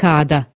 cada